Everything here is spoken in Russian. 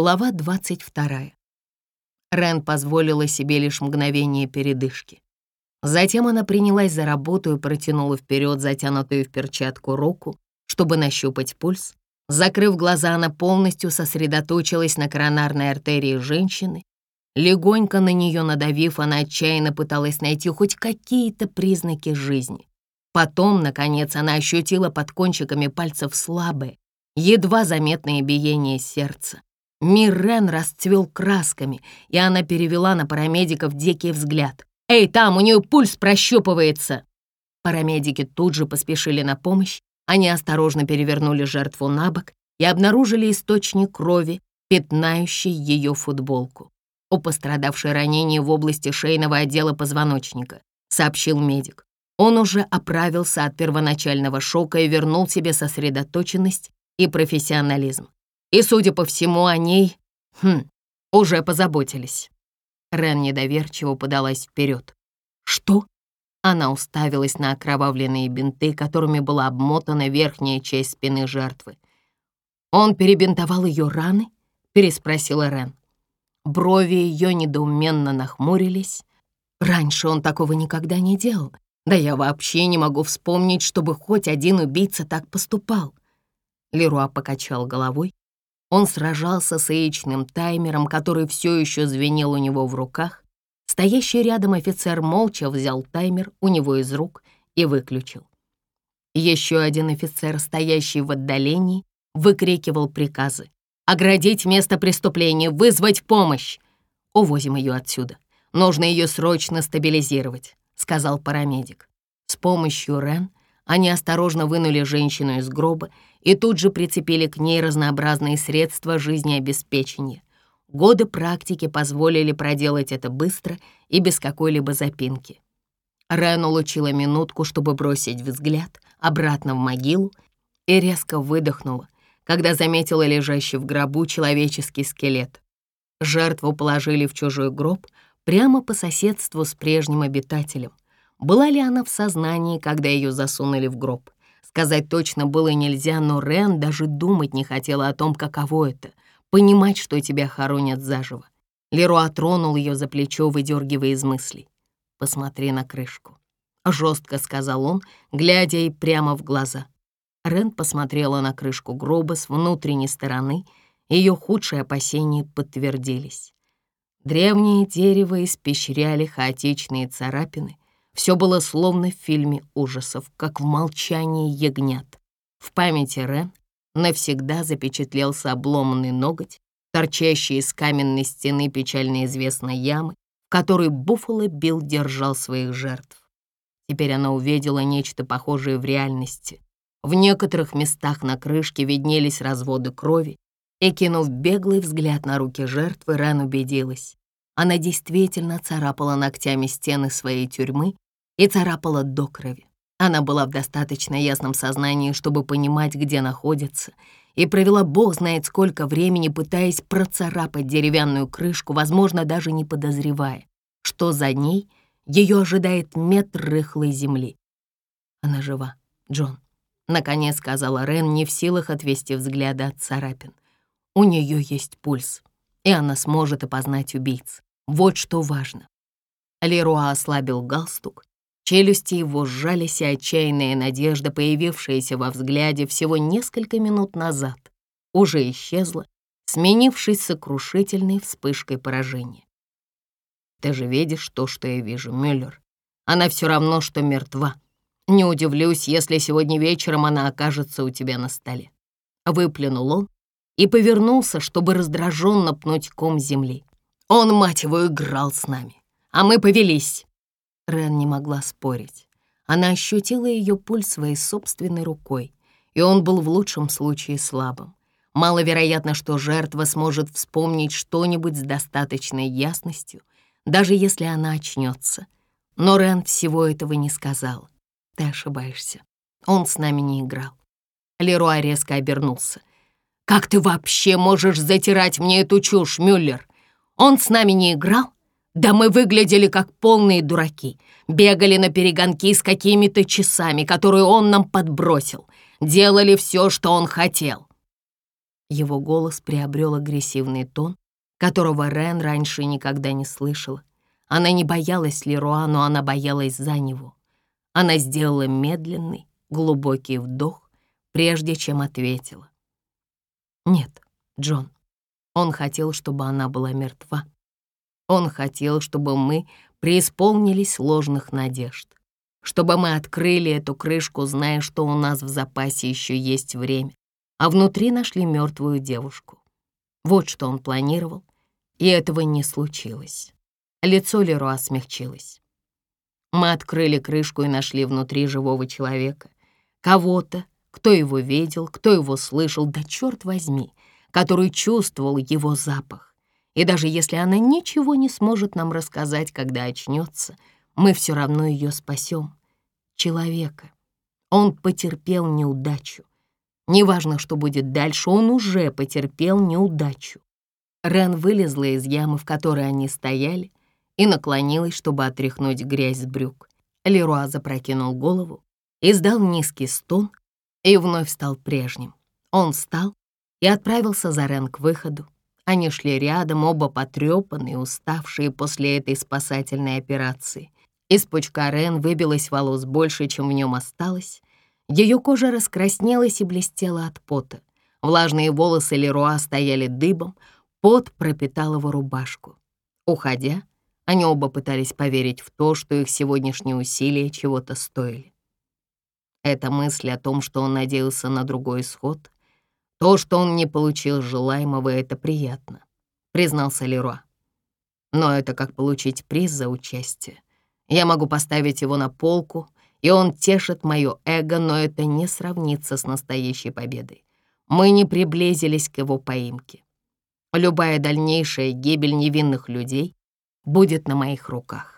Глава 22. Рен позволила себе лишь мгновение передышки. Затем она принялась за работу и протянула вперед затянутую в перчатку руку, чтобы нащупать пульс. Закрыв глаза, она полностью сосредоточилась на коронарной артерии женщины. Легонько на нее надавив, она отчаянно пыталась найти хоть какие-то признаки жизни. Потом, наконец, она ощутила под кончиками пальцев слабое, едва заметное биение сердца. Мир расцвел красками, и она перевела на парамедиков дикий взгляд. «Эй, там, у нее пульс прощупывается!» Парамедики тут же поспешили на помощь. Они осторожно перевернули жертву на бок и обнаружили источник крови, пятнающий ее футболку. У пострадавшей ранение в области шейного отдела позвоночника, сообщил медик. Он уже оправился от первоначального шока и вернул себе сосредоточенность и профессионализм. И, судя по всему, о ней, хм, уже позаботились. Рен недоверчиво подалась вперед. «Что?» Она уставилась на окровавленные бинты, которыми была обмотана верхняя часть спины жертвы. «Он перебинтовал ее раны?» — переспросила Рен. Брови ее недоуменно нахмурились. Раньше он такого никогда не делал. Да я вообще не могу вспомнить, чтобы хоть один убийца так поступал. Леруа покачал головой он сражался с яичным таймером, который все еще звенел у него в руках. Стоящий рядом офицер молча взял таймер у него из рук и выключил. Еще один офицер, стоящий в отдалении, выкрикивал приказы. «Оградить место преступления! Вызвать помощь!» «Увозим ее отсюда. Нужно ее срочно стабилизировать», — сказал парамедик. С помощью Рен они осторожно вынули женщину из гроба и тут же прицепили к ней разнообразные средства жизнеобеспечения. Годы практики позволили проделать это быстро и без какой-либо запинки. Рен улучила минутку, чтобы бросить взгляд обратно в могилу и резко выдохнула, когда заметила лежащий в гробу человеческий скелет. Жертву положили в чужой гроб прямо по соседству с прежним обитателем. Была ли она в сознании, когда ее засунули в гроб? Сказать точно было нельзя, но Рен даже думать не хотела о том, каково это — понимать, что тебя хоронят заживо. Леруа тронул ее за плечо, выдергивая из мыслей. «Посмотри на крышку», — жестко сказал он, глядя ей прямо в глаза. Рен посмотрела на крышку гроба с внутренней стороны, ее худшие опасения подтвердились. Древнее дерево испещряли хаотичные царапины — все было словно в фильме ужасов, как в молчании ягнят. В памяти Рен навсегда запечатлелся обломанный ноготь, торчащий из каменной стены печально известной ямы, в которой Буффало Билл держал своих жертв. Теперь она увидела нечто похожее в реальности. В некоторых местах на крышке виднелись разводы крови, и, кинув беглый взгляд на руки жертвы, Рен убедилась. Она действительно царапала ногтями стены своей тюрьмы и царапала до крови. Она была в достаточно ясном сознании, чтобы понимать, где находится, и провела бог знает сколько времени, пытаясь процарапать деревянную крышку, возможно, даже не подозревая, что за ней ее ожидает метр рыхлой земли. Она жива, Джон. Наконец сказала Рен, не в силах отвести взгляда от царапин. У нее есть пульс, и она сможет опознать убийц. Вот что важно. Леруа ослабил галстук Челюсти его сжались, и отчаянная надежда, появившаяся во взгляде всего несколько минут назад, уже исчезла, сменившись сокрушительной вспышкой поражения. «Ты же видишь то, что я вижу, Мюллер. Она все равно, что мертва. Не удивлюсь, если сегодня вечером она окажется у тебя на столе». Выплюнул он и повернулся, чтобы раздраженно пнуть ком земли. Он, мать его, играл с нами, а мы повелись. Рен не могла спорить. Она ощутила ее пульс своей собственной рукой, и он был в лучшем случае слабым. Маловероятно, что жертва сможет вспомнить что-нибудь с достаточной ясностью, даже если она очнется. Но Рен всего этого не сказал. Ты ошибаешься. Он с нами не играл. Леруа резко обернулся. «Как ты вообще можешь затирать мне эту чушь, Мюллер? Он с нами не играл? Да мы выглядели как полные дураки. Бегали на перегонки с какими-то часами, которые он нам подбросил. Делали все, что он хотел. Его голос приобрел агрессивный тон, которого Рен раньше никогда не слышала. Она не боялась Леруа, но она боялась за него. Она сделала медленный, глубокий вдох, прежде чем ответила. «Нет, Джон, он хотел, чтобы она была мертва. Он хотел, чтобы мы преисполнились ложных надежд, чтобы мы открыли эту крышку, зная, что у нас в запасе еще есть время, а внутри нашли мертвую девушку. Вот что он планировал, и этого не случилось. Лицо Леруа смягчилось. Мы открыли крышку и нашли внутри живого человека. Кого-то, кто его видел, кто его слышал, да черт возьми, который чувствовал его запах. И даже если она ничего не сможет нам рассказать, когда очнется, мы все равно ее спасем. Человека. Он потерпел неудачу. Неважно, что будет дальше, он уже потерпел неудачу. Рен вылезла из ямы, в которой они стояли, и наклонилась, чтобы отряхнуть грязь с брюк. Леруа запрокинул голову, издал низкий стон и вновь стал прежним. Он встал и отправился за Рен к выходу. Они шли рядом, оба потрепанные, уставшие после этой спасательной операции. Из пучка Рен выбилось волос больше, чем в нем осталось. Ее кожа раскраснелась и блестела от пота. Влажные волосы Леруа стояли дыбом, пот пропитал его рубашку. Уходя, они оба пытались поверить в то, что их сегодняшние усилия чего-то стоили. Эта мысль о том, что он надеялся на другой исход, то, что он не получил желаемого, это приятно, признался Леруа. Но это как получить приз за участие. Я могу поставить его на полку, и он тешит мое эго, но это не сравнится с настоящей победой. Мы не приблизились к его поимке. Любая дальнейшая гибель невинных людей будет на моих руках.